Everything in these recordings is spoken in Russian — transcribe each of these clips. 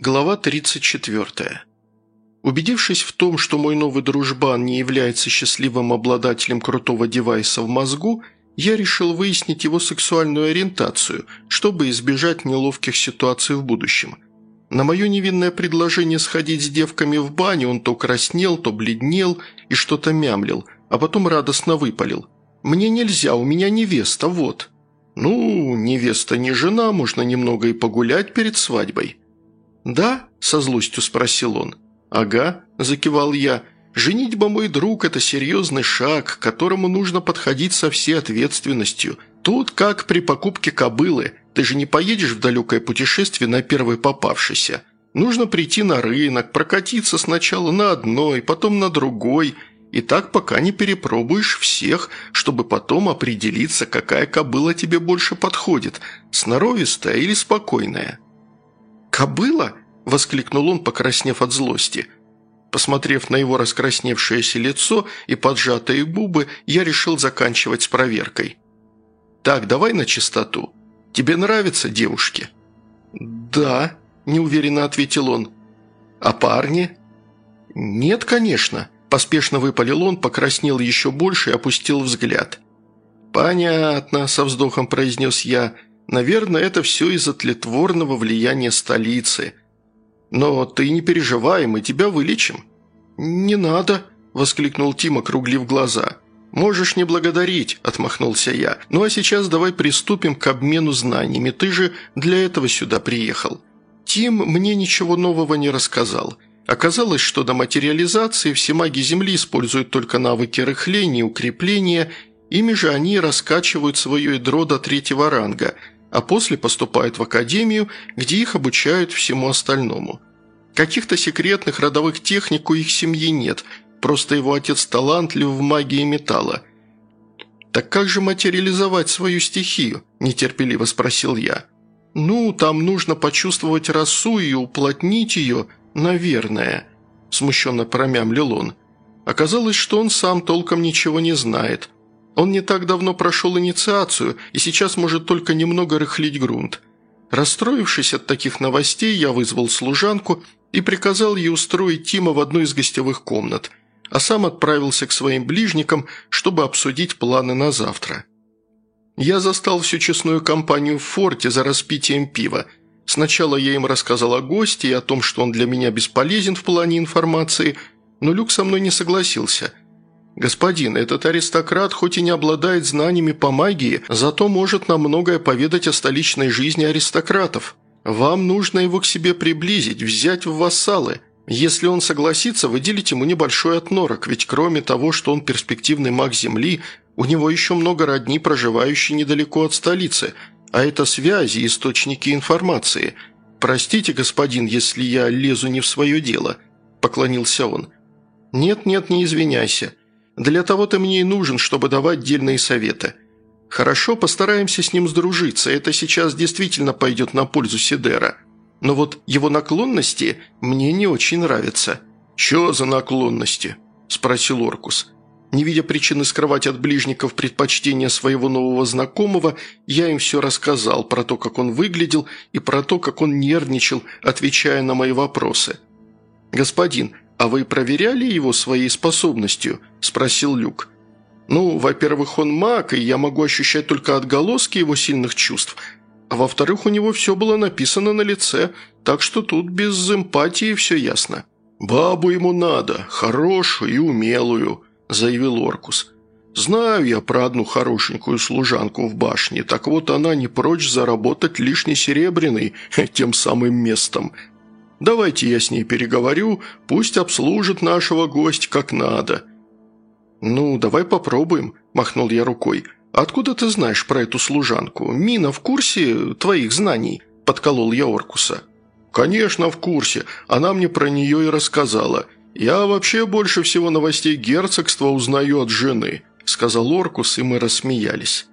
Глава 34. Убедившись в том, что мой новый дружбан не является счастливым обладателем крутого девайса в мозгу, я решил выяснить его сексуальную ориентацию, чтобы избежать неловких ситуаций в будущем. На мое невинное предложение сходить с девками в баню он то краснел, то бледнел и что-то мямлил, а потом радостно выпалил. «Мне нельзя, у меня невеста, вот». «Ну, невеста не жена, можно немного и погулять перед свадьбой». «Да?» – со злостью спросил он. «Ага», – закивал я. «Женитьба, мой друг, это серьезный шаг, к которому нужно подходить со всей ответственностью. Тут как при покупке кобылы. Ты же не поедешь в далекое путешествие на первой попавшейся. Нужно прийти на рынок, прокатиться сначала на одной, потом на другой, и так пока не перепробуешь всех, чтобы потом определиться, какая кобыла тебе больше подходит, сноровистая или спокойная». «Кобыла?» – воскликнул он, покраснев от злости. Посмотрев на его раскрасневшееся лицо и поджатые губы, я решил заканчивать с проверкой. «Так, давай на чистоту. Тебе нравятся девушки?» «Да», – неуверенно ответил он. «А парни?» «Нет, конечно», – поспешно выпалил он, покраснел еще больше и опустил взгляд. «Понятно», – со вздохом произнес я, – Наверное, это все из-за тлетворного влияния столицы. Но ты не переживай, мы тебя вылечим». «Не надо», – воскликнул Тим, округлив глаза. «Можешь не благодарить», – отмахнулся я. «Ну а сейчас давай приступим к обмену знаниями. Ты же для этого сюда приехал». Тим мне ничего нового не рассказал. Оказалось, что до материализации все маги Земли используют только навыки рыхления укрепления, ими же они раскачивают свое ядро до третьего ранга – а после поступают в академию, где их обучают всему остальному. Каких-то секретных родовых техник у их семьи нет, просто его отец талантлив в магии металла. «Так как же материализовать свою стихию?» – нетерпеливо спросил я. «Ну, там нужно почувствовать росу и уплотнить ее, наверное», – смущенно промямлил он. Оказалось, что он сам толком ничего не знает – он не так давно прошел инициацию и сейчас может только немного рыхлить грунт. Расстроившись от таких новостей, я вызвал служанку и приказал ей устроить Тима в одну из гостевых комнат, а сам отправился к своим ближникам, чтобы обсудить планы на завтра. Я застал всю честную компанию в форте за распитием пива. Сначала я им рассказал о госте и о том, что он для меня бесполезен в плане информации, но Люк со мной не согласился – «Господин, этот аристократ хоть и не обладает знаниями по магии, зато может нам многое поведать о столичной жизни аристократов. Вам нужно его к себе приблизить, взять в вассалы. Если он согласится, выделить ему небольшой отнорок, ведь кроме того, что он перспективный маг Земли, у него еще много родни, проживающие недалеко от столицы, а это связи, источники информации. Простите, господин, если я лезу не в свое дело», – поклонился он. «Нет-нет, не извиняйся. Для того ты мне и нужен, чтобы давать дельные советы. Хорошо, постараемся с ним сдружиться, это сейчас действительно пойдет на пользу Сидера. Но вот его наклонности мне не очень нравятся». «Чё за наклонности?» – спросил Оркус. Не видя причины скрывать от ближников предпочтения своего нового знакомого, я им все рассказал про то, как он выглядел, и про то, как он нервничал, отвечая на мои вопросы. «Господин, «А вы проверяли его своей способностью?» – спросил Люк. «Ну, во-первых, он маг, и я могу ощущать только отголоски его сильных чувств. А во-вторых, у него все было написано на лице, так что тут без эмпатии все ясно». «Бабу ему надо, хорошую и умелую», – заявил Оркус. «Знаю я про одну хорошенькую служанку в башне, так вот она не прочь заработать лишний серебряный тем самым местом. Давайте я с ней переговорю, пусть обслужит нашего гостя как надо». «Ну, давай попробуем», – махнул я рукой. «Откуда ты знаешь про эту служанку? Мина в курсе твоих знаний?» – подколол я Оркуса. «Конечно, в курсе. Она мне про нее и рассказала. Я вообще больше всего новостей герцогства узнаю от жены», – сказал Оркус, и мы рассмеялись.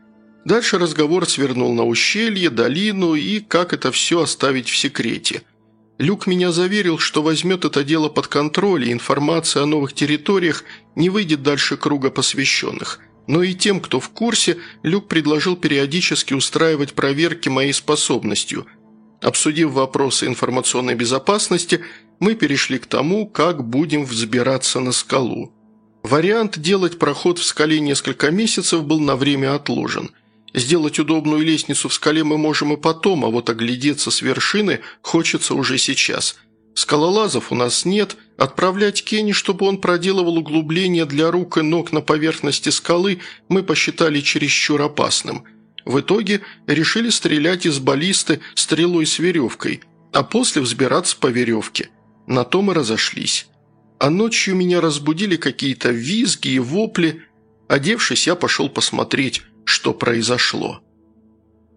Дальше разговор свернул на ущелье, долину и как это все оставить в секрете – Люк меня заверил, что возьмет это дело под контроль, и информация о новых территориях не выйдет дальше круга посвященных. Но и тем, кто в курсе, Люк предложил периодически устраивать проверки моей способностью. Обсудив вопросы информационной безопасности, мы перешли к тому, как будем взбираться на скалу. Вариант делать проход в скале несколько месяцев был на время отложен. Сделать удобную лестницу в скале мы можем и потом, а вот оглядеться с вершины хочется уже сейчас. Скалолазов у нас нет, отправлять Кенни, чтобы он проделывал углубления для рук и ног на поверхности скалы, мы посчитали чересчур опасным. В итоге решили стрелять из баллисты стрелой с веревкой, а после взбираться по веревке. На то мы разошлись а ночью меня разбудили какие-то визги и вопли. Одевшись, я пошел посмотреть, что произошло.